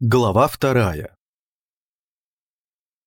Глава вторая.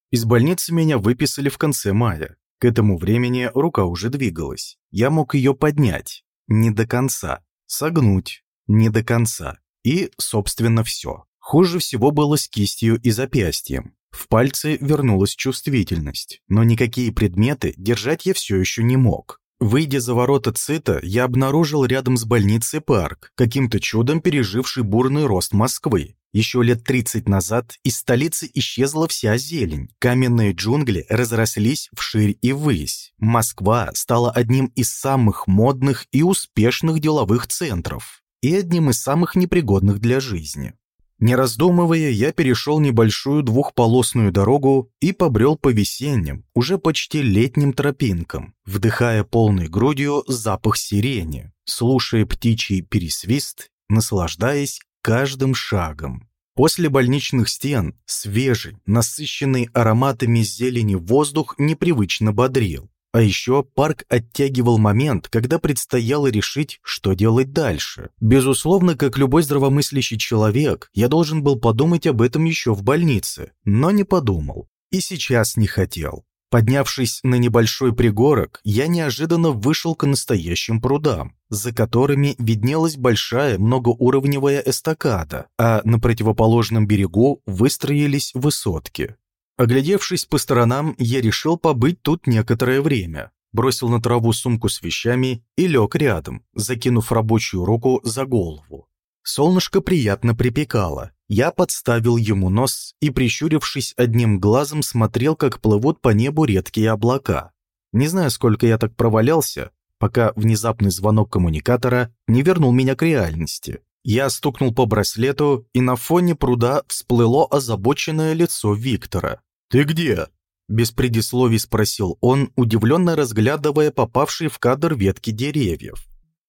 Из больницы меня выписали в конце мая. К этому времени рука уже двигалась. Я мог ее поднять. Не до конца. Согнуть. Не до конца. И, собственно, все. Хуже всего было с кистью и запястьем. В пальце вернулась чувствительность, но никакие предметы держать я все еще не мог. Выйдя за ворота ЦИТа, я обнаружил рядом с больницей парк, каким-то чудом переживший бурный рост Москвы. Еще лет 30 назад из столицы исчезла вся зелень, каменные джунгли разрослись вширь и ввысь. Москва стала одним из самых модных и успешных деловых центров и одним из самых непригодных для жизни. Не раздумывая, я перешел небольшую двухполосную дорогу и побрел по весенним, уже почти летним тропинкам, вдыхая полной грудью запах сирени, слушая птичий пересвист, наслаждаясь каждым шагом. После больничных стен свежий, насыщенный ароматами зелени воздух непривычно бодрил. А еще парк оттягивал момент, когда предстояло решить, что делать дальше. Безусловно, как любой здравомыслящий человек, я должен был подумать об этом еще в больнице, но не подумал. И сейчас не хотел. Поднявшись на небольшой пригорок, я неожиданно вышел к настоящим прудам, за которыми виднелась большая многоуровневая эстакада, а на противоположном берегу выстроились высотки. Оглядевшись по сторонам, я решил побыть тут некоторое время. Бросил на траву сумку с вещами и лег рядом, закинув рабочую руку за голову. Солнышко приятно припекало. Я подставил ему нос и, прищурившись одним глазом, смотрел, как плывут по небу редкие облака. Не знаю, сколько я так провалялся, пока внезапный звонок коммуникатора не вернул меня к реальности. Я стукнул по браслету, и на фоне пруда всплыло озабоченное лицо Виктора. «Ты где?» Без предисловий спросил он, удивленно разглядывая попавшие в кадр ветки деревьев.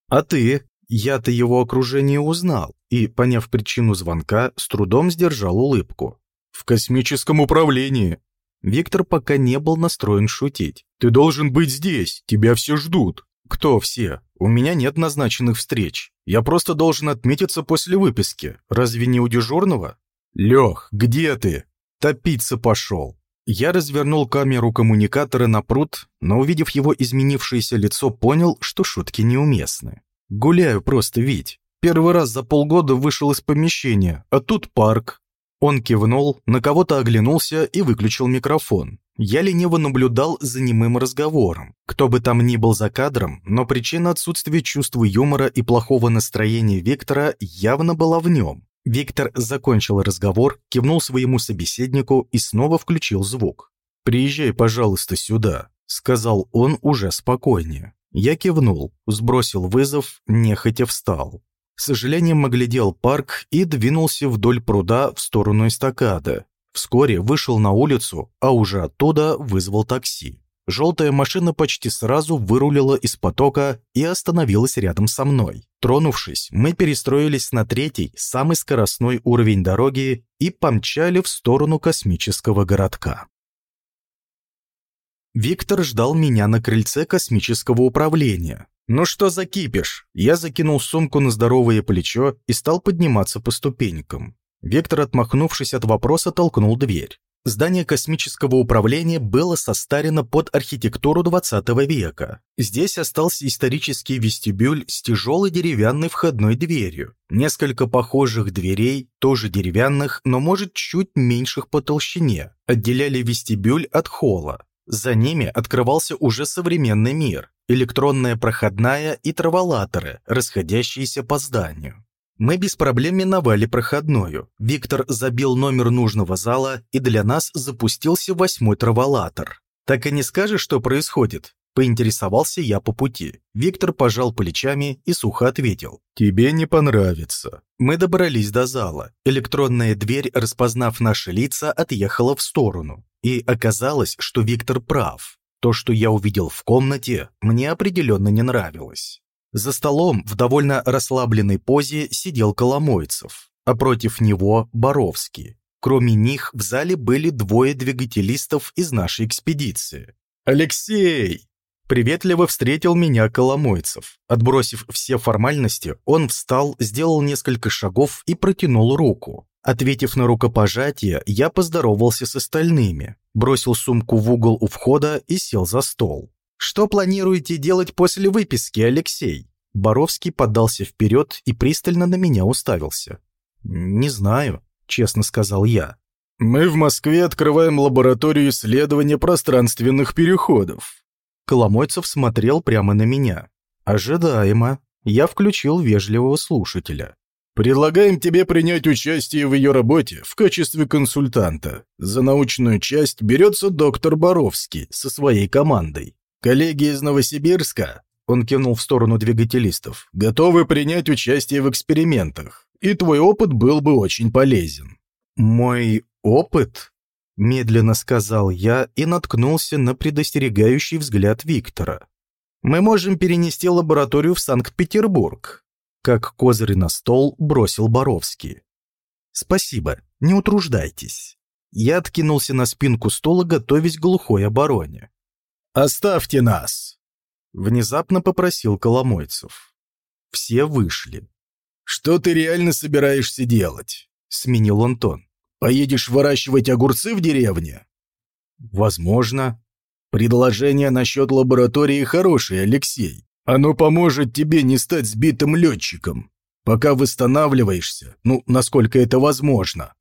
«А ты?» Я-то его окружение узнал и, поняв причину звонка, с трудом сдержал улыбку. «В космическом управлении!» Виктор пока не был настроен шутить. «Ты должен быть здесь, тебя все ждут». «Кто все? У меня нет назначенных встреч. Я просто должен отметиться после выписки. Разве не у дежурного?» «Лех, где ты?» Топиться пошел. Я развернул камеру коммуникатора на пруд, но, увидев его изменившееся лицо, понял, что шутки неуместны. «Гуляю просто, Вить. Первый раз за полгода вышел из помещения, а тут парк». Он кивнул, на кого-то оглянулся и выключил микрофон. Я лениво наблюдал за немым разговором. Кто бы там ни был за кадром, но причина отсутствия чувства юмора и плохого настроения Виктора явно была в нем. Виктор закончил разговор, кивнул своему собеседнику и снова включил звук. «Приезжай, пожалуйста, сюда», — сказал он уже спокойнее. Я кивнул, сбросил вызов, нехотя встал. С сожалением оглядел парк и двинулся вдоль пруда в сторону эстакады. Вскоре вышел на улицу, а уже оттуда вызвал такси. Желтая машина почти сразу вырулила из потока и остановилась рядом со мной. Тронувшись, мы перестроились на третий, самый скоростной уровень дороги и помчали в сторону космического городка. Виктор ждал меня на крыльце космического управления. «Ну что за кипиш?» Я закинул сумку на здоровое плечо и стал подниматься по ступенькам. Виктор, отмахнувшись от вопроса, толкнул дверь. Здание космического управления было состарено под архитектуру 20 века. Здесь остался исторический вестибюль с тяжелой деревянной входной дверью. Несколько похожих дверей, тоже деревянных, но может чуть меньших по толщине, отделяли вестибюль от холла. За ними открывался уже современный мир, электронная проходная и траволаторы, расходящиеся по зданию. Мы без проблем миновали проходную. Виктор забил номер нужного зала, и для нас запустился восьмой траволатор. «Так и не скажешь, что происходит?» Поинтересовался я по пути. Виктор пожал плечами и сухо ответил. «Тебе не понравится». Мы добрались до зала. Электронная дверь, распознав наши лица, отъехала в сторону. И оказалось, что Виктор прав. То, что я увидел в комнате, мне определенно не нравилось. За столом в довольно расслабленной позе сидел Коломойцев, а против него Боровский. Кроме них в зале были двое двигателистов из нашей экспедиции. «Алексей!» Приветливо встретил меня Коломойцев. Отбросив все формальности, он встал, сделал несколько шагов и протянул руку. Ответив на рукопожатие, я поздоровался с остальными, бросил сумку в угол у входа и сел за стол. «Что планируете делать после выписки, Алексей?» Боровский подался вперед и пристально на меня уставился. «Не знаю», — честно сказал я. «Мы в Москве открываем лабораторию исследования пространственных переходов». Коломойцев смотрел прямо на меня. «Ожидаемо». Я включил вежливого слушателя. Предлагаем тебе принять участие в ее работе в качестве консультанта. За научную часть берется доктор Боровский со своей командой. Коллеги из Новосибирска, он кинул в сторону двигателистов, готовы принять участие в экспериментах, и твой опыт был бы очень полезен. Мой опыт? Медленно сказал я и наткнулся на предостерегающий взгляд Виктора. Мы можем перенести лабораторию в Санкт-Петербург, как козырь на стол бросил Боровский. «Спасибо, не утруждайтесь». Я откинулся на спинку стола, готовясь к глухой обороне. «Оставьте нас!» Внезапно попросил Коломойцев. Все вышли. «Что ты реально собираешься делать?» Сменил он тон. «Поедешь выращивать огурцы в деревне?» «Возможно». «Предложение насчет лаборатории хорошее, Алексей. Оно поможет тебе не стать сбитым летчиком, пока восстанавливаешься, ну, насколько это возможно.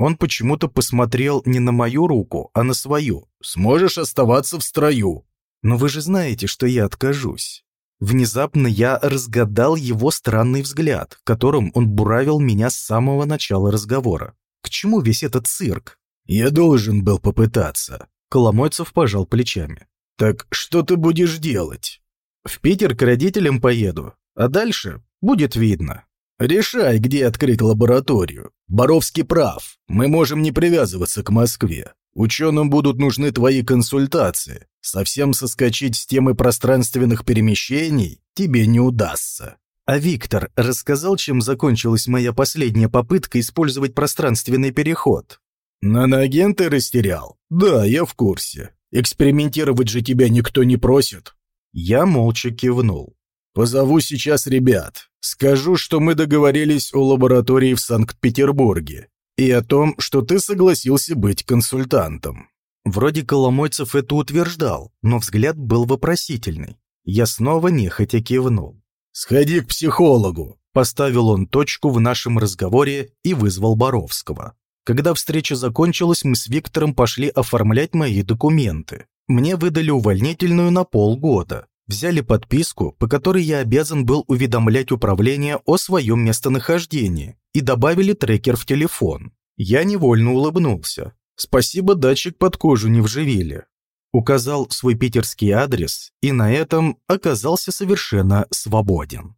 Он почему-то посмотрел не на мою руку, а на свою. Сможешь оставаться в строю. Но вы же знаете, что я откажусь. Внезапно я разгадал его странный взгляд, которым он буравил меня с самого начала разговора. К чему весь этот цирк? Я должен был попытаться. Коломойцев пожал плечами. Так что ты будешь делать? В Питер к родителям поеду, а дальше будет видно. Решай, где открыть лабораторию. Боровский прав. Мы можем не привязываться к Москве. Ученым будут нужны твои консультации. Совсем соскочить с темы пространственных перемещений тебе не удастся. А Виктор рассказал, чем закончилась моя последняя попытка использовать пространственный переход. Наноагенты растерял? Да, я в курсе. Экспериментировать же тебя никто не просит. Я молча кивнул. «Позову сейчас ребят. Скажу, что мы договорились о лаборатории в Санкт-Петербурге и о том, что ты согласился быть консультантом». Вроде Коломойцев это утверждал, но взгляд был вопросительный. Я снова нехотя кивнул. «Сходи к психологу», – поставил он точку в нашем разговоре и вызвал Боровского. Когда встреча закончилась, мы с Виктором пошли оформлять мои документы. Мне выдали увольнительную на полгода. Взяли подписку, по которой я обязан был уведомлять управление о своем местонахождении, и добавили трекер в телефон. Я невольно улыбнулся. Спасибо, датчик под кожу не вживили. Указал свой питерский адрес и на этом оказался совершенно свободен.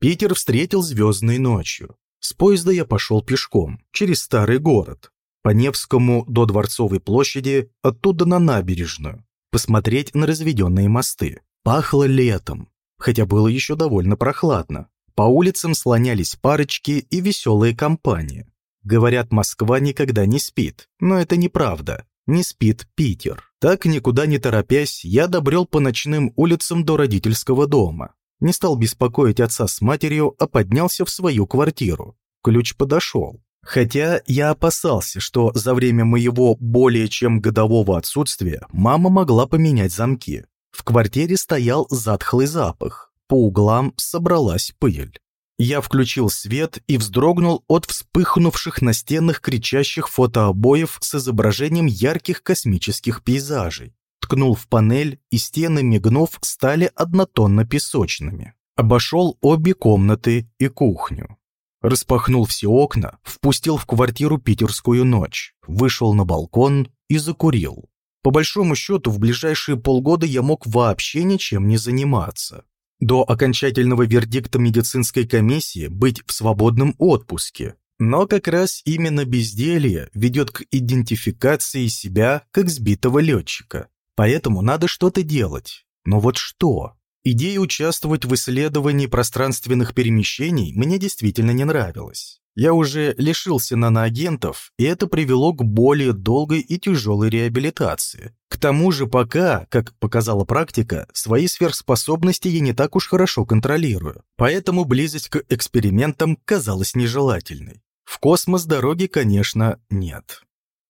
Питер встретил звездной ночью. С поезда я пошел пешком, через старый город, по Невскому до Дворцовой площади, оттуда на набережную, посмотреть на разведенные мосты. Пахло летом, хотя было еще довольно прохладно. По улицам слонялись парочки и веселые компании. Говорят, Москва никогда не спит, но это неправда. Не спит Питер. Так, никуда не торопясь, я добрел по ночным улицам до родительского дома. Не стал беспокоить отца с матерью, а поднялся в свою квартиру. Ключ подошел. Хотя я опасался, что за время моего более чем годового отсутствия мама могла поменять замки. В квартире стоял затхлый запах, по углам собралась пыль. Я включил свет и вздрогнул от вспыхнувших на стенах кричащих фотообоев с изображением ярких космических пейзажей. Ткнул в панель, и стены, мигнув, стали однотонно-песочными. Обошел обе комнаты и кухню. Распахнул все окна, впустил в квартиру питерскую ночь, вышел на балкон и закурил. По большому счету, в ближайшие полгода я мог вообще ничем не заниматься. До окончательного вердикта медицинской комиссии быть в свободном отпуске. Но как раз именно безделье ведет к идентификации себя как сбитого летчика. Поэтому надо что-то делать. Но вот что? Идея участвовать в исследовании пространственных перемещений мне действительно не нравилась. Я уже лишился наноагентов, и это привело к более долгой и тяжелой реабилитации. К тому же пока, как показала практика, свои сверхспособности я не так уж хорошо контролирую, поэтому близость к экспериментам казалась нежелательной. В космос дороги, конечно, нет.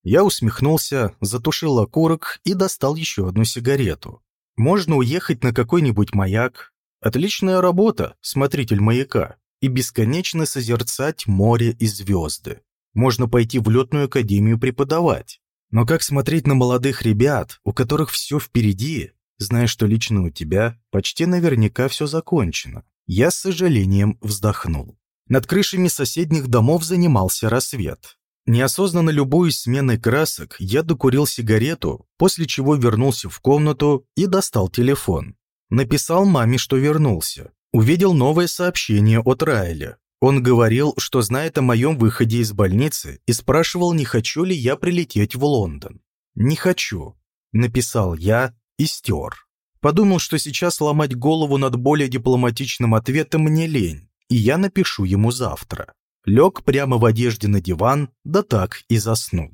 Я усмехнулся, затушил окурок и достал еще одну сигарету. Можно уехать на какой-нибудь маяк. Отличная работа, смотритель маяка и бесконечно созерцать море и звезды. Можно пойти в летную академию преподавать. Но как смотреть на молодых ребят, у которых все впереди, зная, что лично у тебя почти наверняка все закончено? Я с сожалением вздохнул. Над крышами соседних домов занимался рассвет. Неосознанно любуясь сменой красок, я докурил сигарету, после чего вернулся в комнату и достал телефон. Написал маме, что вернулся. Увидел новое сообщение от Райля. Он говорил, что знает о моем выходе из больницы и спрашивал, не хочу ли я прилететь в Лондон. «Не хочу», — написал я и стер. Подумал, что сейчас ломать голову над более дипломатичным ответом мне лень, и я напишу ему завтра. Лег прямо в одежде на диван, да так и заснул.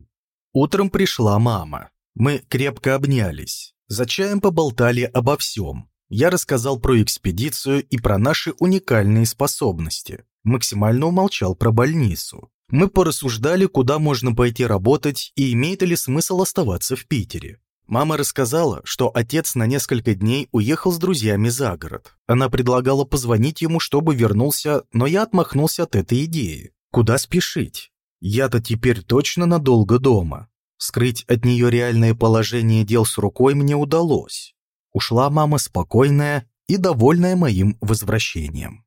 Утром пришла мама. Мы крепко обнялись. За чаем поболтали обо всем. Я рассказал про экспедицию и про наши уникальные способности. Максимально умолчал про больницу. Мы порассуждали, куда можно пойти работать и имеет ли смысл оставаться в Питере. Мама рассказала, что отец на несколько дней уехал с друзьями за город. Она предлагала позвонить ему, чтобы вернулся, но я отмахнулся от этой идеи. Куда спешить? Я-то теперь точно надолго дома. Скрыть от нее реальное положение дел с рукой мне удалось. Ушла мама спокойная и довольная моим возвращением.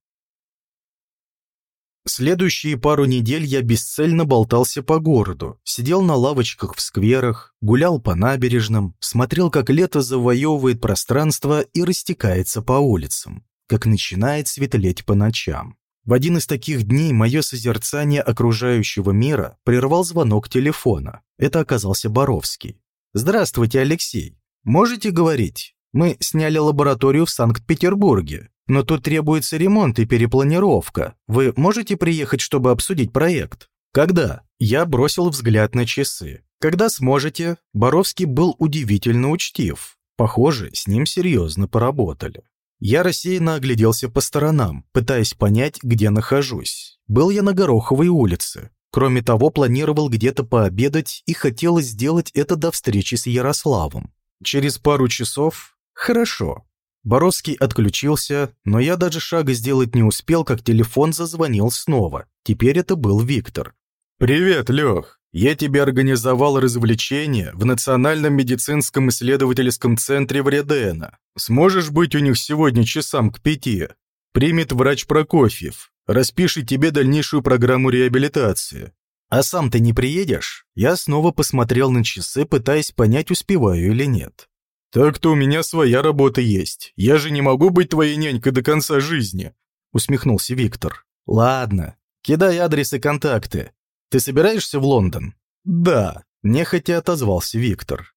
Следующие пару недель я бесцельно болтался по городу, сидел на лавочках в скверах, гулял по набережным, смотрел, как лето завоевывает пространство и растекается по улицам, как начинает светлеть по ночам. В один из таких дней мое созерцание окружающего мира прервал звонок телефона. Это оказался Боровский. «Здравствуйте, Алексей. Можете говорить?» Мы сняли лабораторию в Санкт-Петербурге, но тут требуется ремонт и перепланировка. Вы можете приехать, чтобы обсудить проект? Когда? Я бросил взгляд на часы. Когда сможете? Боровский был удивительно учтив. Похоже, с ним серьезно поработали. Я рассеянно огляделся по сторонам, пытаясь понять, где нахожусь. Был я на Гороховой улице. Кроме того, планировал где-то пообедать и хотелось сделать это до встречи с Ярославом. Через пару часов Хорошо. Боровский отключился, но я даже шага сделать не успел, как телефон зазвонил снова. Теперь это был Виктор. «Привет, Лех. Я тебе организовал развлечение в Национальном медицинском исследовательском центре Вредена. Сможешь быть у них сегодня часам к пяти? Примет врач Прокофьев. Распишет тебе дальнейшую программу реабилитации. А сам ты не приедешь? Я снова посмотрел на часы, пытаясь понять, успеваю или нет. «Так-то у меня своя работа есть. Я же не могу быть твоей нянькой до конца жизни», — усмехнулся Виктор. «Ладно, кидай адрес и контакты. Ты собираешься в Лондон?» «Да», — нехотя отозвался Виктор.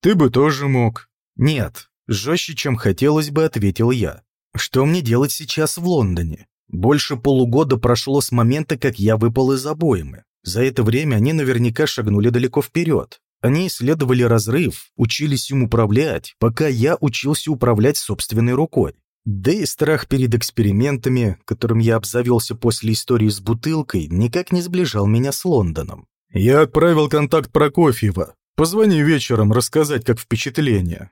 «Ты бы тоже мог». «Нет, жестче, чем хотелось бы», — ответил я. «Что мне делать сейчас в Лондоне? Больше полугода прошло с момента, как я выпал из обоймы. За это время они наверняка шагнули далеко вперед. Они исследовали разрыв, учились им управлять, пока я учился управлять собственной рукой. Да и страх перед экспериментами, которым я обзавелся после истории с бутылкой, никак не сближал меня с Лондоном. «Я отправил контакт Прокофьева. Позвони вечером, рассказать, как впечатление».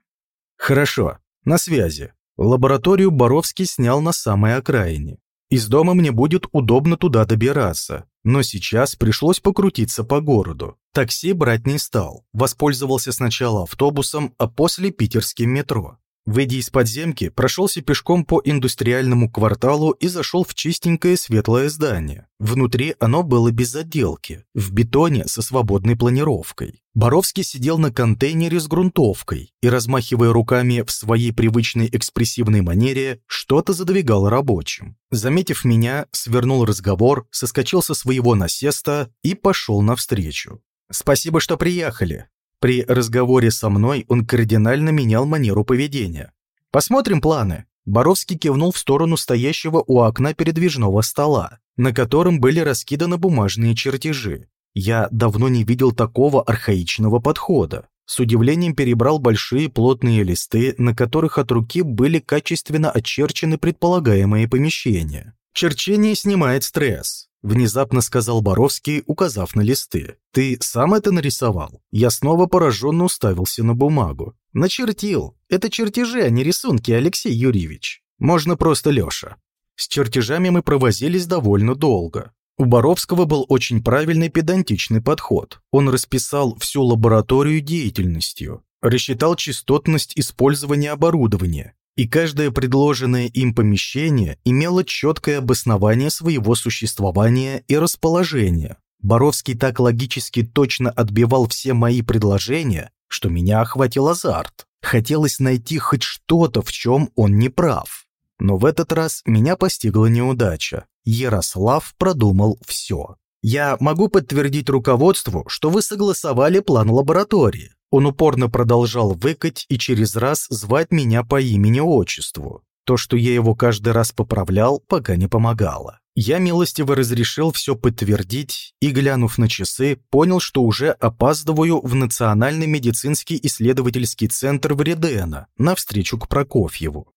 «Хорошо. На связи. Лабораторию Боровский снял на самой окраине. Из дома мне будет удобно туда добираться, но сейчас пришлось покрутиться по городу. Такси брать не стал, воспользовался сначала автобусом, а после питерским метро. Выйдя из подземки, прошелся пешком по индустриальному кварталу и зашел в чистенькое светлое здание. Внутри оно было без отделки, в бетоне со свободной планировкой. Боровский сидел на контейнере с грунтовкой и, размахивая руками в своей привычной экспрессивной манере, что-то задвигал рабочим. Заметив меня, свернул разговор, соскочил со своего насеста и пошел навстречу. «Спасибо, что приехали. При разговоре со мной он кардинально менял манеру поведения. «Посмотрим планы. Боровский кивнул в сторону стоящего у окна передвижного стола, на котором были раскиданы бумажные чертежи. Я давно не видел такого архаичного подхода. С удивлением перебрал большие плотные листы, на которых от руки были качественно очерчены предполагаемые помещения. Черчение снимает стресс. Внезапно сказал Боровский, указав на листы. «Ты сам это нарисовал?» Я снова пораженно уставился на бумагу. «Начертил. Это чертежи, а не рисунки, Алексей Юрьевич. Можно просто Лёша». С чертежами мы провозились довольно долго. У Боровского был очень правильный педантичный подход. Он расписал всю лабораторию деятельностью, рассчитал частотность использования оборудования, и каждое предложенное им помещение имело четкое обоснование своего существования и расположения. Боровский так логически точно отбивал все мои предложения, что меня охватил азарт. Хотелось найти хоть что-то, в чем он не прав. Но в этот раз меня постигла неудача. Ярослав продумал все. «Я могу подтвердить руководству, что вы согласовали план лаборатории. Он упорно продолжал выкать и через раз звать меня по имени-отчеству. То, что я его каждый раз поправлял, пока не помогало. Я милостиво разрешил все подтвердить и, глянув на часы, понял, что уже опаздываю в Национальный медицинский исследовательский центр Вредена на встречу к Прокофьеву.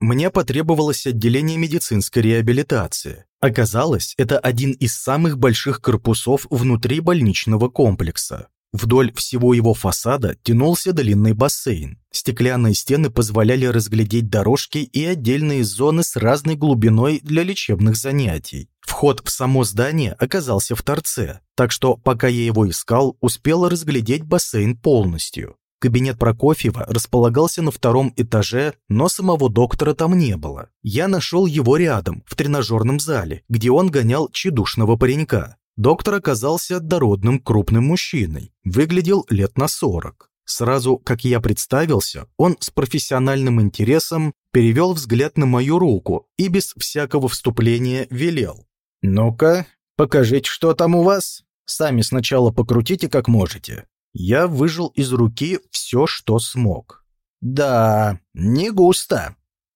Мне потребовалось отделение медицинской реабилитации. Оказалось, это один из самых больших корпусов внутри больничного комплекса. Вдоль всего его фасада тянулся длинный бассейн. Стеклянные стены позволяли разглядеть дорожки и отдельные зоны с разной глубиной для лечебных занятий. Вход в само здание оказался в торце, так что, пока я его искал, успел разглядеть бассейн полностью. Кабинет Прокофьева располагался на втором этаже, но самого доктора там не было. Я нашел его рядом, в тренажерном зале, где он гонял чедушного паренька. Доктор оказался дородным крупным мужчиной, выглядел лет на сорок. Сразу, как я представился, он с профессиональным интересом перевел взгляд на мою руку и без всякого вступления велел. «Ну-ка, покажите, что там у вас. Сами сначала покрутите, как можете». Я выжил из руки все, что смог. «Да, не густо»,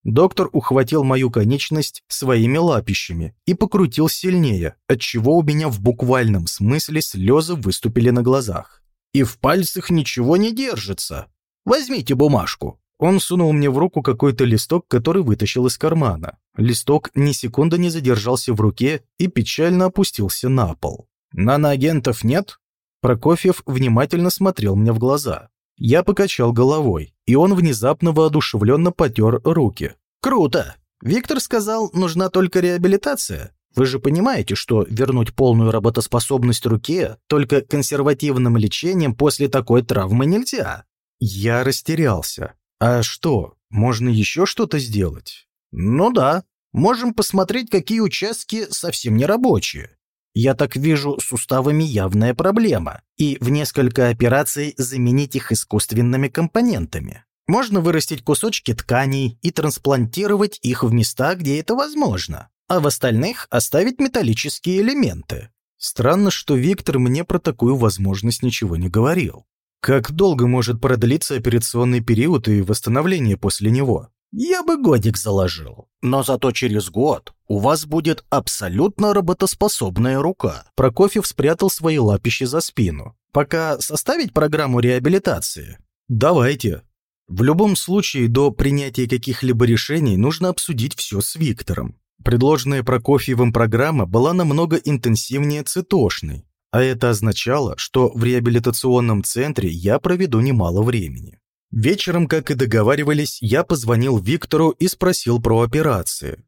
Доктор ухватил мою конечность своими лапищами и покрутил сильнее, отчего у меня в буквальном смысле слезы выступили на глазах. «И в пальцах ничего не держится. Возьмите бумажку». Он сунул мне в руку какой-то листок, который вытащил из кармана. Листок ни секунды не задержался в руке и печально опустился на пол. «Наноагентов нет?» Прокофьев внимательно смотрел мне в глаза. Я покачал головой, и он внезапно воодушевленно потер руки. «Круто! Виктор сказал, нужна только реабилитация. Вы же понимаете, что вернуть полную работоспособность руке только консервативным лечением после такой травмы нельзя?» Я растерялся. «А что, можно еще что-то сделать?» «Ну да. Можем посмотреть, какие участки совсем не рабочие. Я так вижу, суставами явная проблема, и в несколько операций заменить их искусственными компонентами. Можно вырастить кусочки тканей и трансплантировать их в места, где это возможно, а в остальных оставить металлические элементы. Странно, что Виктор мне про такую возможность ничего не говорил. Как долго может продлиться операционный период и восстановление после него? Я бы годик заложил. Но зато через год у вас будет абсолютно работоспособная рука. Прокофьев спрятал свои лапищи за спину. Пока составить программу реабилитации? Давайте. В любом случае, до принятия каких-либо решений нужно обсудить все с Виктором. Предложенная Прокофьевым программа была намного интенсивнее цитошной, а это означало, что в реабилитационном центре я проведу немало времени. Вечером, как и договаривались, я позвонил Виктору и спросил про операции.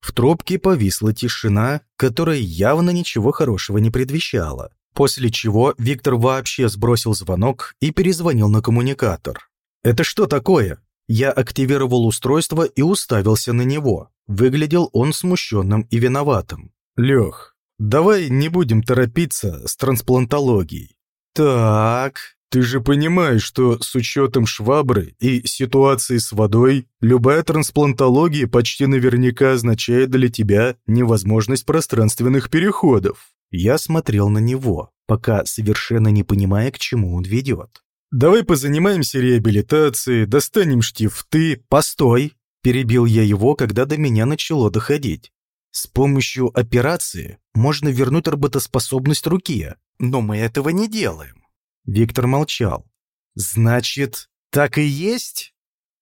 В трубке повисла тишина, которая явно ничего хорошего не предвещала, после чего Виктор вообще сбросил звонок и перезвонил на коммуникатор. «Это что такое?» Я активировал устройство и уставился на него. Выглядел он смущенным и виноватым. «Лех, давай не будем торопиться с трансплантологией». «Так», ты же понимаешь, что с учетом швабры и ситуации с водой, любая трансплантология почти наверняка означает для тебя невозможность пространственных переходов. Я смотрел на него, пока совершенно не понимая, к чему он ведет. Давай позанимаемся реабилитацией, достанем штифты. Постой, перебил я его, когда до меня начало доходить. С помощью операции можно вернуть работоспособность руки, но мы этого не делаем. Виктор молчал. Значит, так и есть?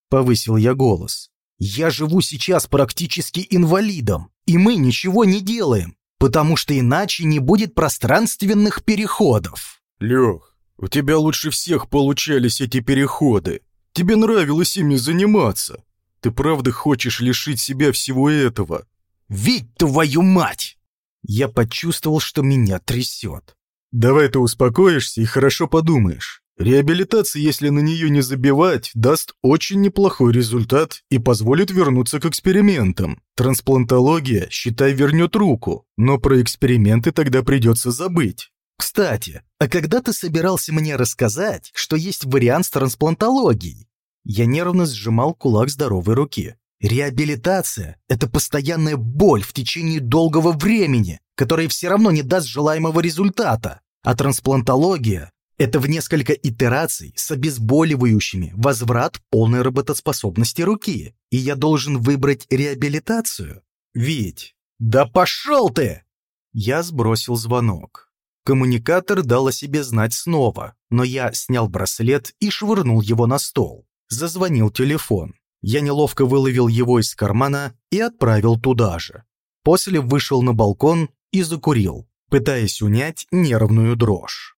Повысил я голос. Я живу сейчас практически инвалидом, и мы ничего не делаем, потому что иначе не будет пространственных переходов. Лех, у тебя лучше всех получались эти переходы. Тебе нравилось ими заниматься. Ты правда хочешь лишить себя всего этого? Ведь твою мать! Я почувствовал, что меня трясет. Давай ты успокоишься и хорошо подумаешь. Реабилитация, если на нее не забивать, даст очень неплохой результат и позволит вернуться к экспериментам. Трансплантология, считай, вернет руку, но про эксперименты тогда придется забыть. Кстати, а когда ты собирался мне рассказать, что есть вариант с трансплантологией? Я нервно сжимал кулак здоровой руки. Реабилитация – это постоянная боль в течение долгого времени, которая все равно не даст желаемого результата. А трансплантология это в несколько итераций с обезболивающими возврат полной работоспособности руки. И я должен выбрать реабилитацию? Ведь... Да пошел ты! Я сбросил звонок. Коммуникатор дал о себе знать снова, но я снял браслет и швырнул его на стол. Зазвонил телефон. Я неловко выловил его из кармана и отправил туда же. После вышел на балкон и закурил, пытаясь унять нервную дрожь.